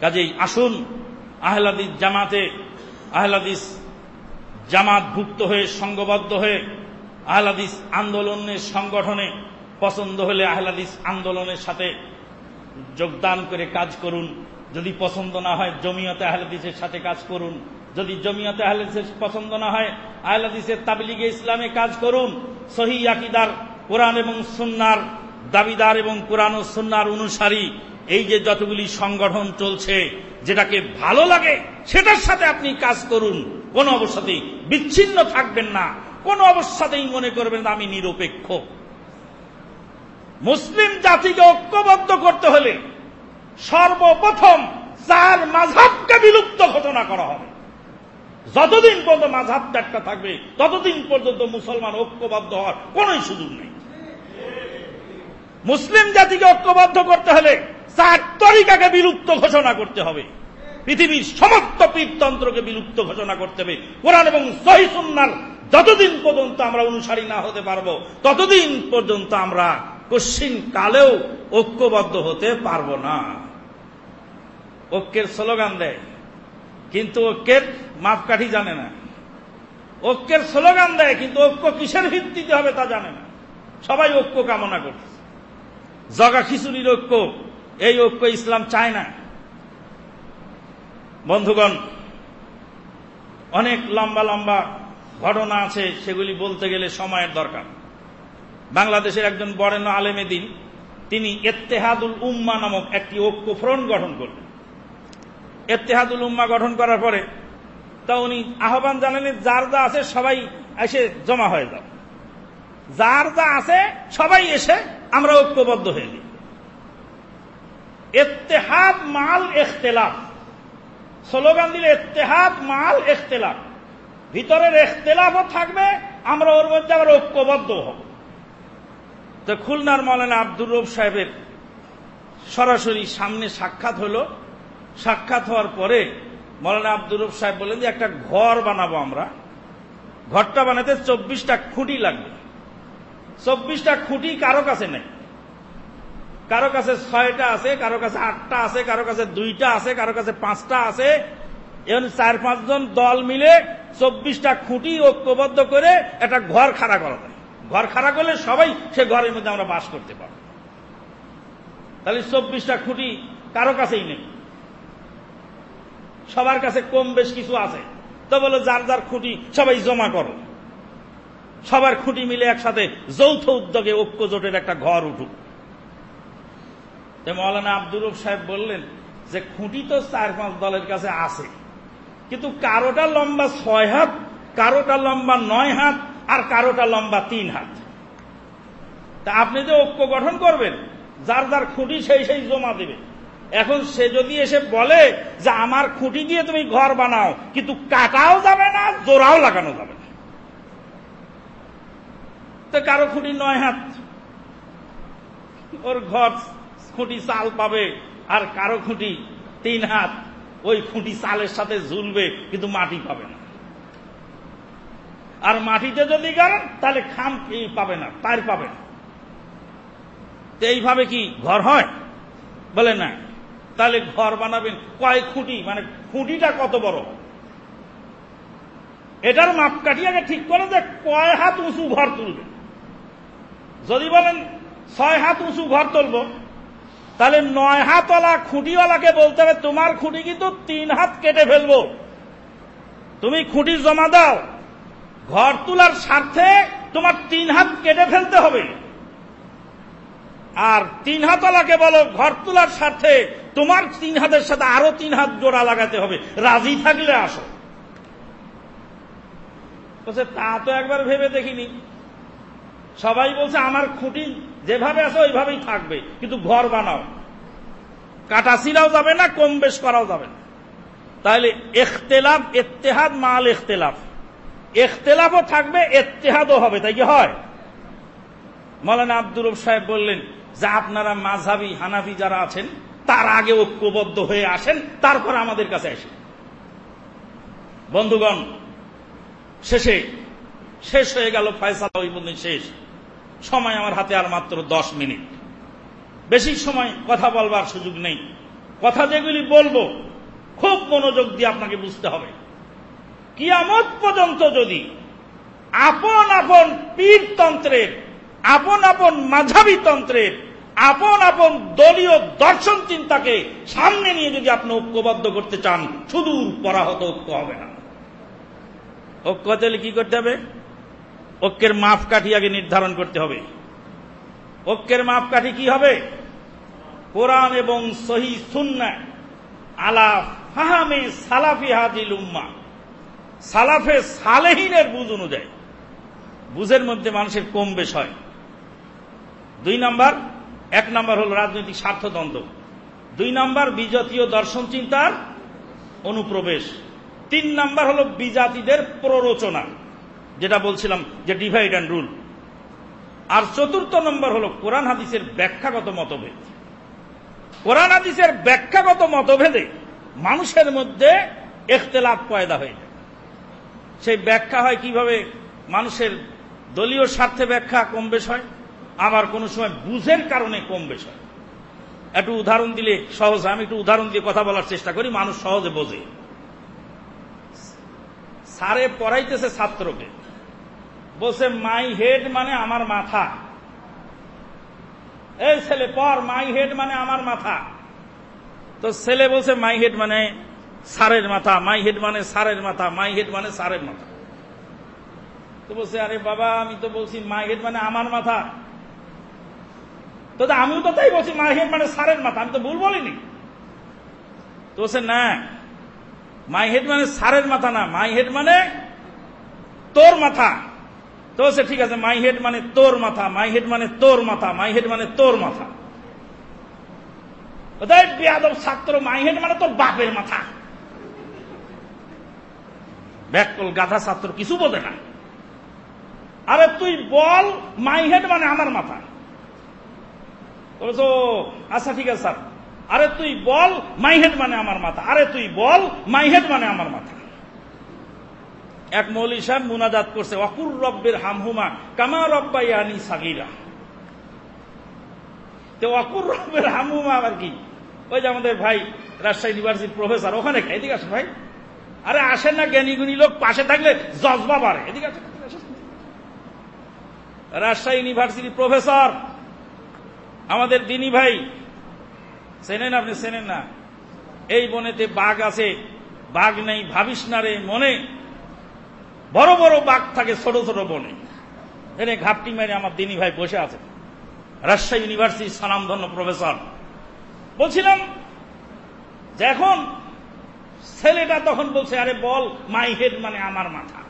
কাজেই আসুন, আহলাদিস জামাতে, আহলাদিস জামাতভুক্ত হয়ে, সংঘবদ্ধ হয়ে, আহলাদিস আন্দোলনের সংগঠনে পছন্দ হলে আহলাদিস আন্দোলনের সাথে যোগদান করে কাজ করুন। যদি পছন্দ না হয়, জমিয়তে আহলাদিসের সাথে কাজ করুন। যদি জমিয়তে আহলাদিসের পছন্দ না হয়, আহলাদিসের তাবলিগে ইসলামে কাজ করুন। সহি আকিদার কোরআন এবং সুন্নার দাবিদার এবং কোরআন ও সুন্নার অনুসারী এই যে যতগুলি সংগঠন চলছে, যেটাকে ভালো লাগে, সেটার সাথে আপনি কাজ করুন। কোন অবস্থাতেই বিচ্ছিন্ন থাকবেন না। কোন অবস্থাতেই মনে করবেন আমি নিরপেক্ষ। মুসলিম জাতিকে ঐক্যবদ্ধ করতে হলে সর্বপ্রথম চার মাঝাবকে বিলুপ্ত ঘটনা করা হবে। যতদিন পর্যন্ত মাঝাব একটা থাকবে, ততদিন পর্যন্ত মুসলমান ঐক্যবদ্ধ হওয়ার কোন সুযোগ নেই। মুসলিম জাতিকে ঐক্যবদ্ধ করতে হলে চার তরিকাকে বিলুপ্ত ঘোষণা করতে হবে। পৃথিবীর সমস্ত পীরতন্ত্রকে বিলুপ্ত ঘোষণা করতে হবে। কোরআন এবং সহিসুন্নার যতদিন পর্যন্ত আমরা অনুসারী না হতে পারব, ততদিন পর্যন্ত আমরা কশ্চিন কালেও ঐক্যবদ্ধ হতে পারব না। ঐক্যের স্লোগান দেয়। কিন্তু ঐক্যের মাপকাঠি জানে না। ঐক্যের স্লোগান দেয়, কিন্তু ঐক্য কিসের ভিত্তিতে হবে তা জানে না। সবাই ঐক্য কামনা করছে জগা খিচুড়ির ঐক্য এই ঐক্য ইসলাম চায় না। বন্ধুগণ, অনেক লম্বা লম্বা ঘটনা আছে, সেগুলি বলতে গেলে সময়ের দরকার। বাংলাদেশের একজন বরেণ্য আলেমে দিন তিনি এত্তেহাদুল উম্মা নামক একটি ঐক্য ফ্রন্ট গঠন করলেন। এত্তেহাদুল উম্মা গঠন করার পরে, তা উনি আহ্বান জানালেন, যার যা আছে সবাই এসে জমা হয়ে যাও। যার যা আছে সবাই এসে আমরা ঐক্যবদ্ধ হয়ে যাই। এত্তেহাদ মাল এখতেলাফ স্লোগান দিলে এত্তেহাদ মাল এখতেলাফ ভিতরের এখতেলাফও থাকবে, আমরা ওর মধ্যে আবার ঐক্যবদ্ধ হব। তো খুলনার মৌলানা আব্দুর রব সাহেবের সরাসরি সামনে সাক্ষাৎ হলো। সাক্ষাৎ হওয়ার পরে মৌলানা আব্দুর রব সাহেব বলেন যে, একটা ঘর বানাবো আমরা। ঘরটা বানাতে চব্বিশটা খুঁটি লাগবে। চব্বিশটা খুঁটি কারও কাছে নেই। কারও কাছে ছয়টা আছে, কারও কাছে আটটা আছে, কারও কাছে দুইটা আছে, কারও কাছে পাঁচটা আছে। এবং চার পাঁচজন দল মিলে চব্বিশটা খুঁটি ঐক্যবদ্ধ করে একটা ঘর খাড়া করা যায়। ঘর খাড়া করলে সবাই সে ঘরের মধ্যে আমরা বাস করতে পারব। তাহলে চব্বিশটা খুঁটি কারও কাছেই নেই। সবার কাছে কম বেশ কিছু আছে। তো বলে যার যার খুঁটি সবাই জমা করো। সবার খুঁটি মিলে একসাথে যৌথ উদ্যোগে ঐক্য জোটের একটা ঘর উঠুক। মৌলানা আব্দুর সাহেব বললেন যে খুঁটি তো চার পাঁচ দলের কাছে আছে। কিন্তু কারোটা লম্বা ছয় হাত, কারোটা লম্বা নয় হাত, আর কারোটা লম্বা তিন হাত। তা আপনি যে ঐক্য গঠন করবেন, যার যার খুঁটি সেই সেই জমা দেবে। এখন সে যদি এসে বলে যে আমার খুঁটি দিয়ে তুমি ঘর বানাও, কিন্তু কাটাও যাবে না, জোড়াও লাগানো যাবে না। তো কারও খুঁটি নয় হাত, ওর ঘর খুঁটি চাল পাবে আর কারও খুঁটি তিন হাত, ওই খুঁটি চালের সাথে ঝুলবে, কিন্তু মাটি পাবে না। আর মাটিতে যদি করেন তাহলে খাম পাবে না, তার পাবে না। এইভাবে কি ঘর হয়? বলে না। তাহলে ঘর বানাবেন কয় খুঁটি? মানে খুঁটিটা কত বড়? এটার মাপকাঠি আগে ঠিক করে যে কয় হাত উঁচু ঘর তুলবে? যদি বলেন ছয় হাত উঁচু ঘর তুলব তাহলে নয় হাতওয়ালা খুঁটিওয়ালাকে বলতে হবে, তোমার খুঁটি কিন্তু তিন হাত কেটে ফেলব। তুমি খুঁটি জমা দাও। ঘর তোলার স্বার্থে তোমার তিন হাত কেটে ফেলতে হবে। আর তিন হাতওয়ালাকে বলো, ঘর তোলার স্বার্থে তোমার তিন হাতের সাথে আরও তিন হাত জোড়া লাগাতে হবে। রাজি থাকলে আসো। বলছে, তা তো একবার ভেবে দেখিনি। সবাই বলছে, আমার খুঁটি যেভাবে আছে, ওইভাবেই থাকবে। কিন্তু ঘর বানাও। কাটা ছিলাও যাবে না, কম বেশ করাও যাবে না। তাহলে এখতেলাফ, এত্তেহাদ, মাল এখতেলাফ। এখতেলাফও থাকবে, এত্তেহাদও হবে। তাই কি হয়? মৌলানা আব্দুর সাহেব বললেন, যে আপনারা মাঝাবি হানাফি যারা আছেন, তার আগে ঐক্যবদ্ধ হয়ে আসেন, তারপর আমাদের কাছে আসেন। বন্ধুগণ, শেষে, শেষ হয়ে গেল, ফয়সালা ওই পর্যন্ত শেষ। সময় আমার হাতে আর মাত্র দশ মিনিট। বেশি সময় কথা বলবার সুযোগ নেই। কথা যেগুলি বলব, খুব মনোযোগ দিয়ে আপনাকে বুঝতে হবে। কিয়ামত পর্যন্ত যদি আপন আপন পীরতন্ত্রের, আপন আপন মাঝাবি তন্ত্রের, আপন আপন দলীয় দর্শন চিন্তাকে সামনে নিয়ে যদি আপনি ঐক্যবদ্ধ করতে চান শুধু পরাহত ঐক্য হবে না। ঐক্য হতে কি করতে হবে? ঐক্যের মাপকাঠি আগে নির্ধারণ করতে হবে। ঐক্যের মাপকাঠি কি হবে? কোরআন এবং সহি সুন্না আলা ফাহামে সালাফি হাদিল উম্মা। সালাফে সালেহিনের বুঝ অনুযায়ী। বুঝের মধ্যে মানুষের কম বেশ হয়। দুই নাম্বার, এক নাম্বার হল রাজনৈতিক স্বার্থদ্বন্দ্ব। দুই নাম্বার, বিজাতীয় দর্শন চিন্তার অনুপ্রবেশ। তিন নাম্বার হল বিজাতিদের প্ররোচনা। যেটা বলছিলাম যে ডিভাইড অ্যান্ড রুল আর চতুর্থ নম্বর হল কোরআন হাদিসের ব্যাখ্যাগত মতভেদ। কোরআন হাদিসের ব্যাখ্যাগত মতভেদে মানুষের মধ্যে এখতেলাফ পয়দা হয়ে যায়। সেই ব্যাখ্যা হয় কীভাবে মানুষের দলীয় স্বার্থে ব্যাখ্যা কম বেশ হয়, আবার কোনো সময় বুঝের কারণে কম বেশ হয়। একটু উদাহরণ দিলে সহজ আমি একটু উদাহরণ দিয়ে কথা বলার চেষ্টা করি, মানুষ সহজে বোঝে। সারে পড়াইতেছে ছাত্রকে বসে মাই হেড মানে আমার মাথা। এই ছেলে, পর মাই হেড মানে আমার মাথা। তো ছেলে বলছে মাই হেড মানে সারের মাথা মাই হেড মানে সারের মাথা মাই হেড মানে সারের মাথা। তো বলছে, আরে বাবা, আমি তো বলছি মাই হেড মানে আমার মাথা। তো আমিও তো তাই বলছি মাই হেড মানে সারের মাথা। আমি তো ভুল বলিনি। তো বলছে, না মাই হেড মানে সারের মাথা না মাই হেড মানে তোর মাথা। তো সে ঠিক আছে মাই হেড মানে তোর মাথা মাই হেড মানে তোর মাথা মাই হেড মানে তোর মাথা। বেয়াদব ছাত্র মাই হেড মানে তোর বাপের মাথা। ব্যাকল গাধা ছাত্র কিছু বোঝে না। আরে তুই বল মাই হেড মানে আমার মাথা। আচ্ছা ঠিক আছে, স্যার। আরে তুই বল মাই হেড মানে আমার মাথা। আরে তুই বল মাই হেড মানে আমার মাথা। এক মৌলী সাহেব মুনাজাত করছে, অকুর রব্বের হামহুমা কামা রব্বাইয়ানি সাগিরা। তো অকুর রব্বের হামহুমা আবার কি? ওই যে আমাদের ভাই রাজশাহী ইউনিভার্সিটির প্রফেসর, ওখানে খাই এদিকে আসেন ভাই। আরে আসেন না জ্ঞানী গুণী লোক, পাশে থাকলে জজবা বাড়ে, এদিকে আসেন রাজশাহী ইউনিভার্সিটির প্রফেসর, আমাদের দিনী ভাই, চেনেন আপনি, চেনেন না? এই বনেতে বাঘ আছে, বাঘ নেই, ভাবিস না রে, মনে বড় বড় বাঘ থাকে, ছোট ছোট বনে। এনে ঘাপটি মেরে আমার দিনী ভাই বসে আছে। রাজশাহী ইউনিভার্সিটির সানামধন্য প্রফেসর। বলছিলাম যে এখন ছেলেটা তখন বলছে, আরে বল, মাই হেড মানে আমার মাথা।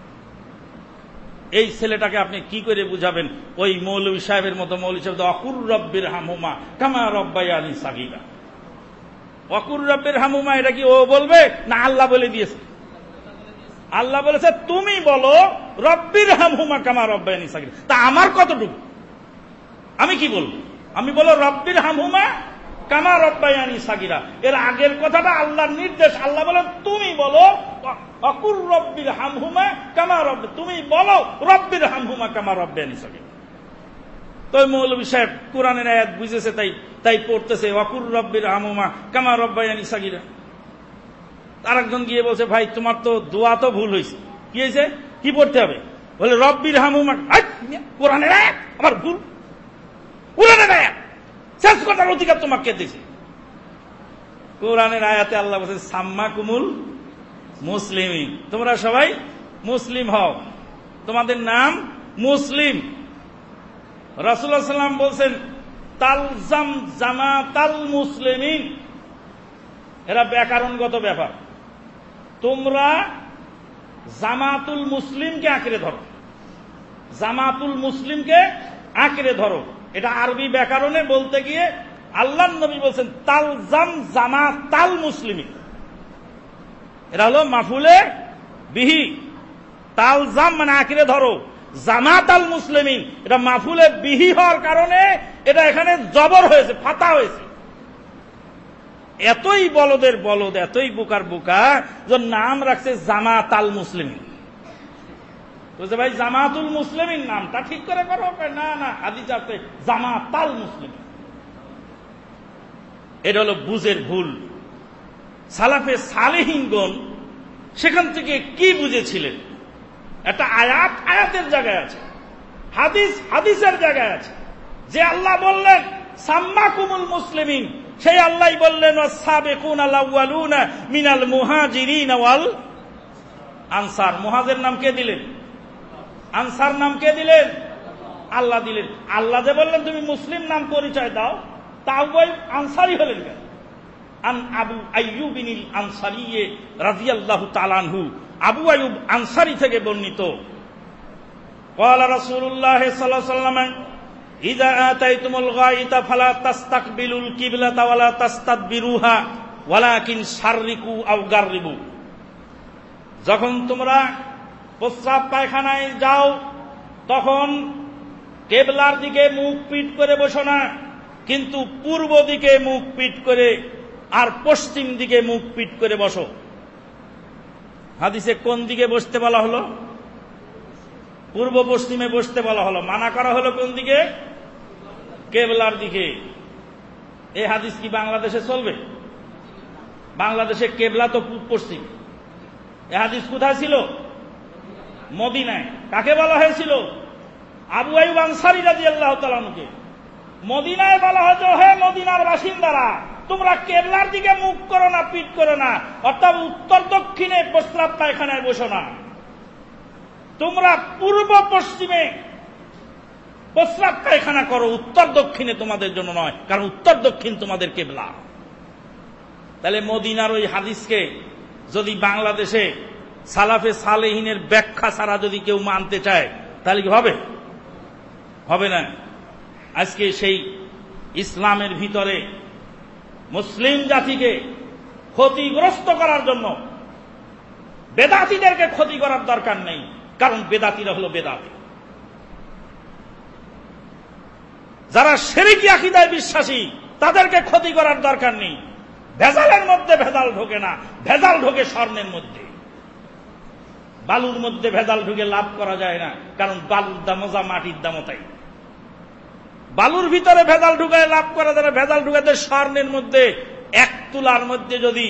এই ছেলেটাকে আপনি কি করে বুঝাবেন? ওই মৌলভী সাহেবের মতো মৌলী সাহেব অকুর রব্বের হামুমা, কামা রব্বাই আলী সাগিরা। অকুর রব্বের হামুমা, এটা কি ও বলবে না আল্লাহ বলে দিয়েছে? আল্লাহ বলেছে, তুমি বলো, রব্বির হামহুমা কামা রব্বায়ানি সাগির। তা আমার কতটুকু? আমি কি বলব? আমি বলো, রব্বির হামহুমা কামা রব্বায়ানি সাগিরা। এর আগের কথাটা আল্লাহর নির্দেশ। আল্লাহ বলেন, তুমি বলো অকুর রব্বির হামহুমা কামা রব্ব তুমি বলো, রব্বির হামহুমা কামা রব্বায়ানি সাগিরা। তো মৌলবী সাহেব কোরআনের আয়াত বুঝেছে, তাই তাই পড়তেছে অকুর রব্বির হামহুমা কামা রব্বায়ানি সাগিরা। আরেকজন গিয়ে বলছে, ভাই, তোমার তো দোয়া তো ভুল হয়েছে কি হয়েছে কি পড়তে হবে? বলে, রব্বির হামুমা কোরআনের আয়াত আমার ভুল। কোরআনের আয়াত শেষ কথার অধিকার তোমাকে দিয়েছে। কোরআনের আয়াতে আল্লাহ বলছে সাম্মা কুমুল মুসলিমই তোমরা সবাই মুসলিম হও। তোমাদের নাম মুসলিম। রাসুল্লাহ সাল্লাম বলছেন, তালজাম জামা তাল মুসলিমিন। এরা ব্যাকরণগত ব্যাপার। তোমরা জামাতুল মুসলিমকে আঁকড়ে ধরো। জামাতুল মুসলিমকে আঁকড়ে ধরো। এটা আরবি ব্যাকরণে বলতে গিয়ে আল্লাহ নবী বলছেন তালজাম জামা তাল মুসলিম। এটা হলো মাফুলে বিহি। তালজাম মানে আঁকড়ে ধরো। জামাত আল এটা মাফুলে বিহি হওয়ার কারণে এটা এখানে জবর হয়েছে, ফাতা হয়েছে। এতই বলদের বলদ, এতই বুকার বুকা, যে নাম রাখছে জামাত আল মুসলিম বুঝতে ভাই, জামাতুল মুসলিমিন নামটা ঠিক করে করো। না না, হাদিস আছে জামাত আল এটা হলো বুঝের ভুল। সালাফে সালেহীনগণ সেখান থেকে কি বুঝেছিলেন? একটা আয়াত আয়াতের জায়গায় আছে, হাদিস হাদিসের জায়গায় আছে। যে আল্লাহ বললেন, সাম্মাকুমুল মুসলিমিন। সেই আল্লাহ বললেন সাবেকুন আলাউয়ালুনা মিনাল মুহাজিরিন ওয়াল আনসার মুহাজের নাম কে দিলেন আনসার নাম কে দিলেন আল্লাহ দিলেন আল্লাহ যে বললেন তুমি মুসলিম নাম পরিচয় দাও তাও বই আনসারি হলেন কেন আন আবু আইয়ুবিনিল আনসারিয়ে রাদিয়াল্লাহু তাআলাহু আবু আইয়ুব আনসারি থেকে বর্ণিত قال رسول الله صلى الله عليه وسلم ইদা আতাইতুমুল গায়তা ফালা তাস্তাকবিলুল কিবলাতা ওয়ালা তাস্তাদবিরুহা ওয়ালাকিন শাররিকু আও গাররিবু। যখন তোমরা প্রস্রাব পায়খানায় যাও, তখন কেবলার দিকে মুখ পিট করে বসো না, কিন্তু পূর্ব দিকে মুখ পিট করে আর পশ্চিম দিকে মুখ পিট করে বসো। হাদিসে কোন দিকে বসতে বলা হলো? পূর্ব পশ্চিমে বসতে বলা হলো। মানা করা হলো কোন দিকে? কেবলার দিকে। এই হাদিস কি বাংলাদেশে চলবে? বাংলাদেশে কেবলা তো পশ্চিম। এ হাদিস কোথায় ছিল? মদিনায়। কাকে বলা হয়েছিল? আবু আইব আনসারি রাজি আল্লাহ তালানুকে মদিনায় বলা হয়েছে, হে মদিনার বাসিন্দারা, তোমরা কেবলার দিকে মুখ করো না পিট করো না। অর্থাৎ উত্তর দক্ষিণে প্রস্তাব পায়খানায় বসো না। তোমরা পূর্ব পশ্চিমে প্রস্রাব পায়খানা করো, উত্তর দক্ষিণে তোমাদের জন্য নয়, কারণ উত্তর দক্ষিণ তোমাদের কেবলা। তাহলে মদিনার ওই হাদিসকে যদি বাংলাদেশে সালাফে সালেহিনের ব্যাখ্যা ছাড়া যদি কেউ মানতে চায়, তাহলে কি হবে? হবে না। আজকে সেই ইসলামের ভিতরে মুসলিম জাতিকে ক্ষতিগ্রস্ত করার জন্য বেদাতিদেরকে ক্ষতি করার দরকার নেই। কারণ বেদাতিরা হলো বেদাতি। যারা সেরিকি আকিদায় বিশ্বাসী, তাদেরকে ক্ষতি করার দরকার নেই। ভেজালের মধ্যে ভেজাল ঢোকে না, ভেজাল ঢোকে স্বর্ণের মধ্যে। বালুর মধ্যে ভেজাল ঢুকে লাভ করা যায় না, কারণ বালুর দামও যা, মাটির দামও তাই। বালুর ভিতরে ভেজাল ঢুকায় লাভ করা যায় না, ভেজাল ঢুকাতে স্বর্ণের মধ্যে এক তুলার মধ্যে যদি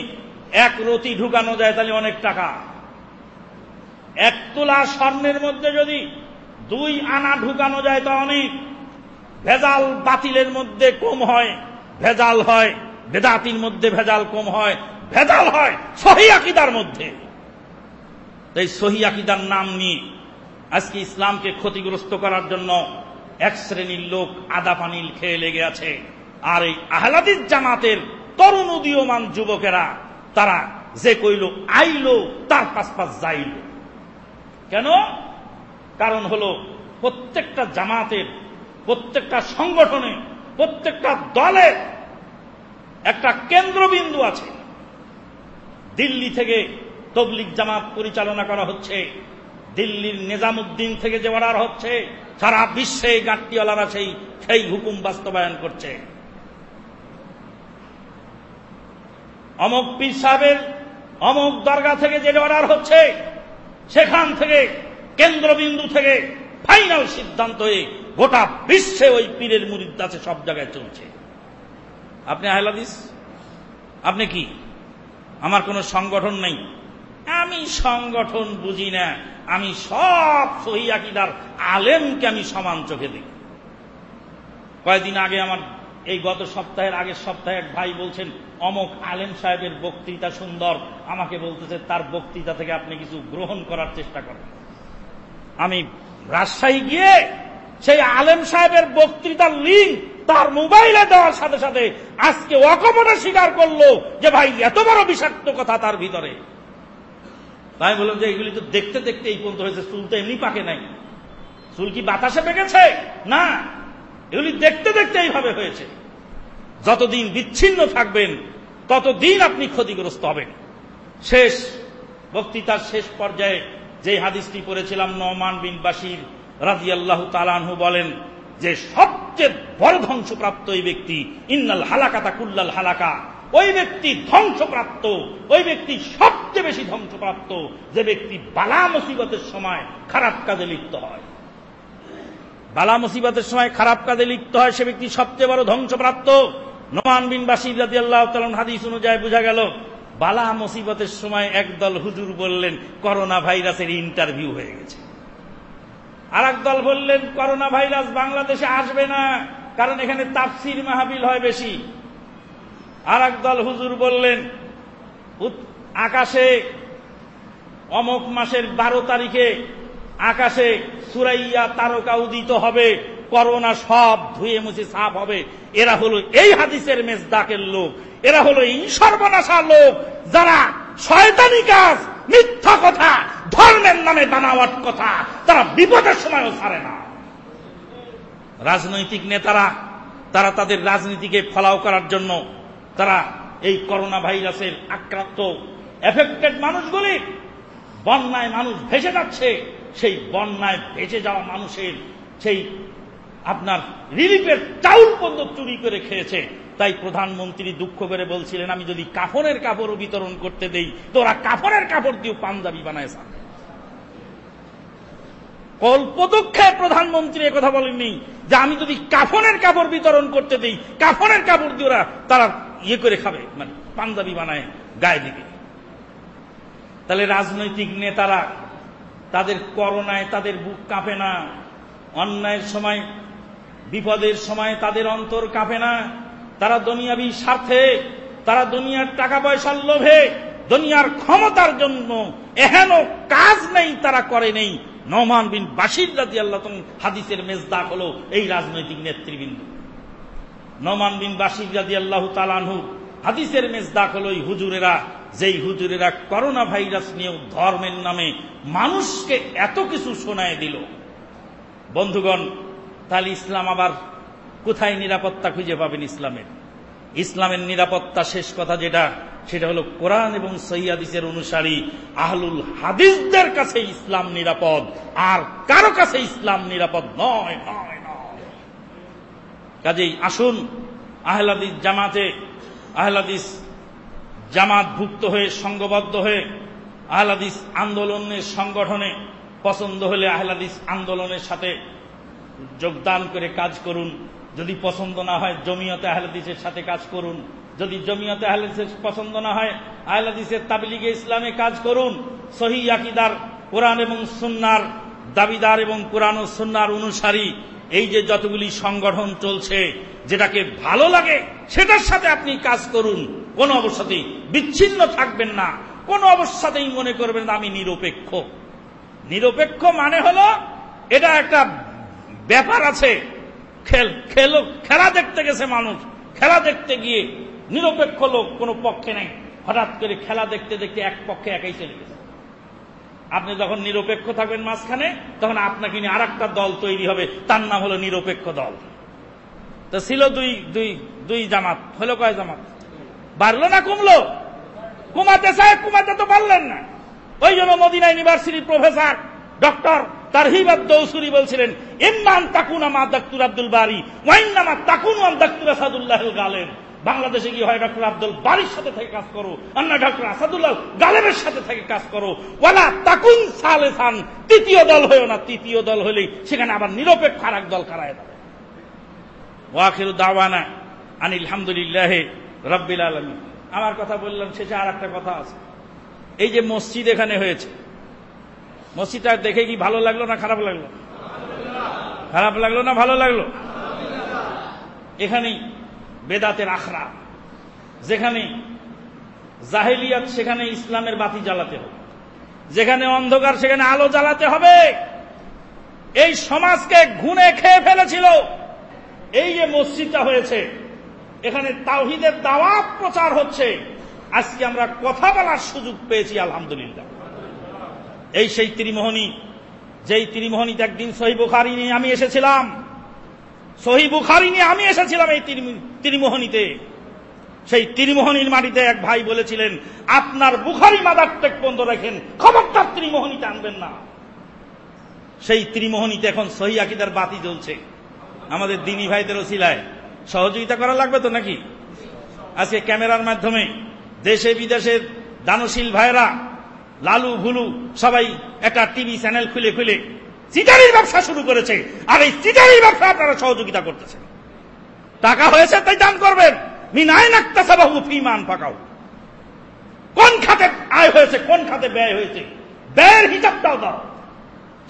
এক রতি ঢুকানো যায়, তাহলে অনেক টাকা। এক তোলা স্বর্ণের মধ্যে যদি দুই আনা ঢুকানো যায় তো অনেক। ভেজাল বাতিলের মধ্যে কম হয়, ভেজাল হয়, বেদাতির মধ্যে ভেজাল কম হয়, ভেজাল হয় সহি আকিদার মধ্যে। এই সহি আকিদার নাম নিয়ে আজকে ইসলামকে ক্ষতিগ্রস্ত করার জন্য এক শ্রেণির লোক আদা পানিল খেয়ে লেগে আছে। আর এই আহলাদিস জামাতের তরুণ উদীয়মান যুবকেরা, তারা যে কইল, আইলো, তার পাশ পাশ যাইল। কেন? কারণ হলো প্রত্যেকটা জামাতের, প্রত্যেকটা সংগঠনে, প্রত্যেকটা দলের একটা কেন্দ্রবিন্দু আছে। দিল্লি থেকে তবলিক জামাত পরিচালনা করা হচ্ছে। দিল্লির নিজামুদ্দিন থেকে যে অর্ডার হচ্ছে, সারা বিশ্বে গাঁটটিওয়ালারা সেই সেই হুকুম বাস্তবায়ন করছে। অমক পীর সাহেবের, অমক দরগা থেকে যে অর্ডার হচ্ছে সেখান থেকে, কেন্দ্রবিন্দু থেকে ফাইনাল সিদ্ধান্ত হয়ে গোটা বিশ্বে ওই পীরের মুরিদ আছে সব জায়গায় চলছে। আপনি আহলাদিস? আপনি কি? আমার কোনো সংগঠন নেই। আমি সংগঠন বুঝি না। আমি সব সহি আকিদার আলেমকে আমি সমান চোখে দেখি। কয়েকদিন আগে আমার এই গত সপ্তাহের আগের সপ্তাহে এক ভাই বলছেন, অমক আলেম সাহেবের বক্তৃতা সুন্দর। আমাকে বলতেছে, তার বক্তৃতা থেকে আপনি কিছু গ্রহণ করার চেষ্টা করেন। আমি রাজশাহী গিয়ে সেই আলেম সাহেবের বক্তৃতার লিঙ্ক তার মোবাইলে দেওয়ার সাথে সাথে আজকে অকপটে স্বীকার করল যে ভাই, এত বড় বিষাক্ত কথা তার ভিতরে। তাই বললাম যে এগুলি তো দেখতে দেখতে এই পর্যন্ত হয়েছে, চুল তো এমনি পাকে নাই। চুল কি বাতাসে পেকেছে? না। এগুলি দেখতে দেখতে এইভাবে হয়েছে। যতদিন বিচ্ছিন্ন থাকবেন, ততদিন আপনি ক্ষতিগ্রস্ত হবেন। শেষ বক্তৃতার শেষ পর্যায়ে যে হাদিসটি পড়েছিলাম নমান বিন বাসির রাজি আল্লাহ তালানহু বলেন যে সবচেয়ে বড় ধ্বংসপ্রাপ্ত ওই ব্যক্তি ইন্নাল হালাকাতা কুল্লাল হালাকা। ওই ব্যক্তি ধ্বংসপ্রাপ্ত, ওই ব্যক্তি সবচেয়ে বেশি ধ্বংসপ্রাপ্ত যে ব্যক্তি বালা মুসিবতের সময় খারাপ কাজে লিপ্ত হয়। বালা মুসিবতের সময় খারাপ কাজে লিপ্ত হয় সে ব্যক্তি সবচেয়ে বড় ধ্বংসপ্রাপ্ত। নোমান বিন বাসির আল্লাহ হাদিস অনুযায়ী বোঝা গেল, বালা মুসিবতের সময় একদল হুজুর বললেন, করোনা ভাইরাসের ইন্টারভিউ হয়ে গেছে। আর দল বললেন, করোনা ভাইরাস বাংলাদেশে আসবে না, কারণ এখানে তাফসির মাহাবিল হয় বেশি। আর দল হুজুর বললেন আকাশে অমক মাসের বারো তারিখে আকাশে সুরাইয়া তারকা উদিত হবে, করোনা সব ধুয়ে মুছে সাফ হবে। এরা হলো এই হাদিসের মেজ মেজদাকের লোক। এরা হলো এই সর্বনাশা লোক যারা শয়তানি কাজ, মিথ্যা কথা, ধর্মের নামে বানাওয়াট কথা, তারা বিপদের সময়ও ছাড়ে না। রাজনৈতিক নেতারা, তারা তাদের রাজনীতিকে ফলাও করার জন্য তারা এই করোনা ভাইরাসের আক্রান্ত এফেক্টেড মানুষগুলি বন্যায় মানুষ ভেসে যাচ্ছে, সেই বন্যায় ভেসে যাওয়া মানুষের সেই আপনার রিলিফের চাউল পর্যন্ত চুরি করে খেয়েছে। তাই প্রধানমন্ত্রী দুঃখ করে বলছিলেন, আমি যদি কাফনের কাপড় বিতরণ করতে দেই, তো ওরা কাফনের কাপড় দিয়ে পাঞ্জাবি বানায় সান কল্পদুঃখে প্রধানমন্ত্রী কথা বলেননি, যে আমি যদি কাফনের কাপড় বিতরণ করতে দিই, কাফনের কাপড় দিয়ে ওরা তারা ইয়ে করে খাবে মানে পাঞ্জাবি বানায় গায়ে দিবে তাহলে রাজনৈতিক নেতারা তাদের করোনায় তাদের বুক কাঁপে না, অন্যায়ের সময়, বিপদের সময় তাদের অন্তর কাঁপে না। তারা দুনিয়াবি স্বার্থে, তারা দুনিয়ার টাকা পয়সার লোভে, দুনিয়ার ক্ষমতার জন্য এহেন কাজ নেই, তারা করে নেই। নমান বিন বাসির রাজি আল্লাহ হাদিসের মেজদাক হল এই রাজনৈতিক নেতৃবৃন্দ। নমান বিন বাসির রাজি আল্লাহ তালানহু হাদিসের মেজদাক হল, এই হুজুরেরা যেই হুজুরেরা করোনা ভাইরাস নিয়েও ধর্মের নামে মানুষকে এত কিছু শোনায় দিল। বন্ধুগণ, তাহলে ইসলাম আবার কোথায় নিরাপত্তা খুঁজে পাবেন ইসলামের? ইসলামের নিরাপত্তা শেষ কথা যেটা, সেটা হলো কোরআন এবং সৈয়াদিসের অনুসারী আহলুল হাদিসদের কাছে ইসলাম নিরাপদ, আর কারও কাছে ইসলাম নিরাপদ নয় নয় নয়। কাজেই আসুন আহলাদিস জামাতে আহলাদিস জামাতভুক্ত হয়ে, সংঘবদ্ধ হয়ে আহলাদিস আন্দোলনের সংগঠনে পছন্দ হলে আহলাদিস আন্দোলনের সাথে যোগদান করে কাজ করুন। যদি পছন্দ না হয়, জমিয়তে আহলাদিসের সাথে কাজ করুন। যদি জমিয়তে আহলাদিসের পছন্দ না হয়, আহলাদিসের তাবলিগে ইসলামে কাজ করুন। সহি আকিদার কোরআন এবং সুন্নার দাবিদার এবং কোরআন ও সুন্নার অনুসারী, এই যে যতগুলি সংগঠন চলছে, যেটাকে ভালো লাগে, সেটার সাথে আপনি কাজ করুন। কোন অবস্থাতেই বিচ্ছিন্ন থাকবেন না। কোন অবস্থাতেই মনে করবেন আমি নিরপেক্ষ। নিরপেক্ষ মানে হলো, এটা একটা ব্যাপার আছে। খেল, খেলো, খেলা দেখতে গেছে মানুষ। খেলা দেখতে গিয়ে নিরপেক্ষ লোক কোনো পক্ষে নেই। হঠাৎ করে খেলা দেখতে দেখতে এক পক্ষে একাই চলে গেছে। আপনি যখন নিরপেক্ষ থাকবেন মাঝখানে, তখন আপনাকে নিয়ে আর দল তৈরি হবে। তার নাম হলো নিরপেক্ষ দল। তো ছিল দুই দুই দুই জামাত। হলো কয় জামাত? বাড়লো না কমলো? কুমাতে সাহেব কমাতে তো পারলেন না। ওই জন্য মদিনা ইউনিভার্সিটির প্রফেসর, ডক্টর তার হিবাদ দৌসুরি বলছিলেন ইমান তাকুনা মা ডাক্তুর আব্দুল বারি ওয়াইনামা তাকুন ডাক্তুর আসাদুল্লাহ গালেব বাংলাদেশে কি হয় ডক্টর আব্দুল বারির সাথে থেকে কাজ করো, আর না ডক্টর আসাদুল্লাহ গালেবের সাথে থেকে কাজ করো। ওয়ালা তাকুন সালেসান, তৃতীয় দল হয়েও না, তৃতীয় দল হলেই সেখানে আবার নিরপেক্ষ আর দল কারায় যাবে ওয়াখির দাওয়ানা আনিল হামদুলিল্লাহ রব্বিল আলমী আমার কথা বললাম, শেষে আর একটা কথা আছে। এই যে মসজিদ এখানে হয়েছে, মসজিদটা দেখে কি ভালো লাগল না খারাপ লাগল? খারাপ লাগল না ভালো লাগল? এখানেই বেদাতের আখড়া। যেখানে জাহেলিয়াত, সেখানে ইসলামের বাতি জ্বালাতে হবে। যেখানে অন্ধকার, সেখানে আলো জ্বালাতে হবে। এই সমাজকে ঘুনে খেয়ে ফেলেছিল। এই যে মসজিদটা হয়েছে, এখানে তাওহিদের দাওয়াত প্রচার হচ্ছে। আজকে আমরা কথা বলার সুযোগ পেয়েছি, আলহামদুলিল্লাহ। এই সেই ত্রিমোহনী, যেই ত্রিমোহনীতে একদিন সহি বুখারি নিয়ে আমি এসেছিলাম। সহি বুখারি নিয়ে আমি এসেছিলাম এই ত্রিমোহনীতে। সেই ত্রিমোহনীর মাটিতে এক ভাই বলেছিলেন, আপনার বুখারি মাদার টেক বন্ধ রাখেন, খবরদার ত্রিমোহনীতে আনবেন না। সেই ত্রিমোহনীতে এখন সহি আকিদার বাতি জ্বলছে। আমাদের দিনী ভাইদের ওসিলায়। সহযোগিতা করা লাগবে তো নাকি? আজকে ক্যামেরার মাধ্যমে দেশে বিদেশের দানশীল ভাইরা লালু ভুলু সবাই একটা টিভি চ্যানেল খুলে খুলে চিটারির ব্যবসা শুরু করেছে। আর এই চিটারির ব্যবসা আপনারা সহযোগিতা করতেছেন। টাকা হয়েছে তাই দান করবেন। মিনায় নাক্তাসাবাহু ফিমান পাকাও ব্যয় হয়েছে, কোন খাতে ব্যয় হয়েছে? ব্যয়ের হিসাবটাও দাও।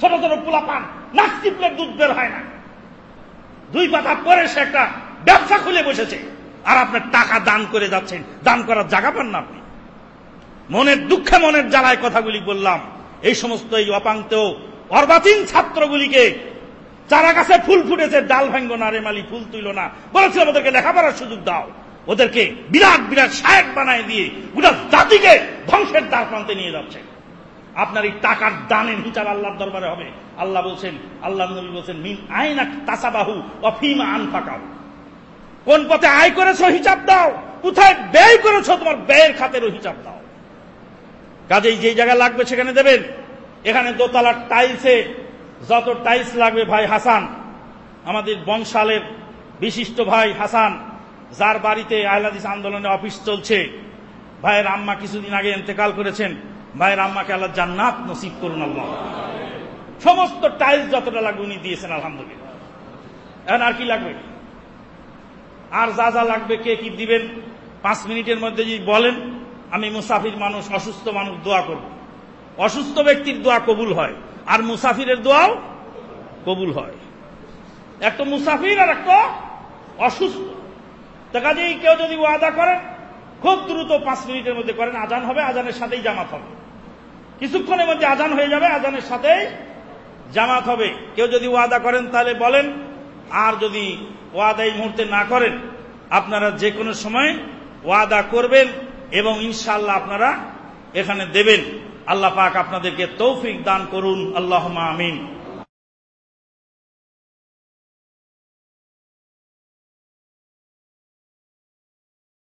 ছোট ছোট পোলা পান নাক চিপলে দুধ বের হয় না। দুই পাতা পরে সে একটা ব্যবসা খুলে বসেছে। আর আপনার টাকা দান করে যাচ্ছেন। দান করার জায়গা পান না আপনি। মনের দুঃখে মনের জ্বালায় কথাগুলি বললাম। এই সমস্ত এই অপাঙ্ক্ত অর্বাচীন ছাত্রগুলিকে চারা গাছে ফুল ফুটেছে, ডাল ভাঙ্গ না রে মালি, ফুল তুইল না। বলেছিলাম ওদেরকে লেখাপড়ার সুযোগ দাও। ওদেরকে বিরাট বিরাট সাহেব বানায় দিয়ে গোটা জাতিকে ধ্বংসের দ্বার প্রান্তে নিয়ে যাচ্ছে। আপনার এই টাকার দানের হিসাব আল্লাহর দরবারে হবে। আল্লাহ বলছেন, আল্লাহ নবী বলছেন, মিন আইনা তাসাবাহু অফিমা আনফাকাও কোন পথে আয় করেছ হিসাব দাও, কোথায় ব্যয় করেছ তোমার ব্যয়ের খাতেরও হিসাব দাও। কাজেই যেই জায়গায় লাগবে সেখানে দেবেন। এখানে দোতলার টাইলসে যত টাইলস লাগবে ভাই হাসান, আমাদের বংশালের বিশিষ্ট ভাই হাসান, যার বাড়িতে আহলাদিস আন্দোলনে অফিস চলছে, ভাইয়ের আম্মা কিছুদিন আগে ইন্তেকাল করেছেন, ভাইয়ের আম্মাকে আল্লাহ জান্নাত নসিব করুন আল্লাহ। সমস্ত টাইলস যতটা লাগবে উনি দিয়েছেন, আলহামদুলিল্লাহ। এখন আর কি লাগবে? আর যা যা লাগবে, কে কি দিবেন? পাঁচ মিনিটের মধ্যে যদি বলেন, আমি মুসাফির মানুষ, অসুস্থ মানুষ, দোয়া করব। অসুস্থ ব্যক্তির দোয়া কবুল হয়, আর মুসাফিরের দোয়াও কবুল হয়। একটা মুসাফির আর একটা অসুস্থ। তো কাজেই কেউ যদি ওয়াদা করেন খুব দ্রুত পাঁচ মিনিটের মধ্যে করেন, আজান হবে, আজানের সাথেই জামাত হবে। কিছুক্ষণের মধ্যে আজান হয়ে যাবে, আজানের সাথেই জামাত হবে। কেউ যদি ওয়াদা করেন, তাহলে বলেন, আর যদি ওয়াদা এই মুহূর্তে না করেন, আপনারা যে কোনো সময় ওয়াদা করবেন এবং ইনশাল্লাহ আপনারা এখানে দেবেন। আল্লাহ পাক আপনাদেরকে তৌফিক দান করুন। আল্লাহ আমিন।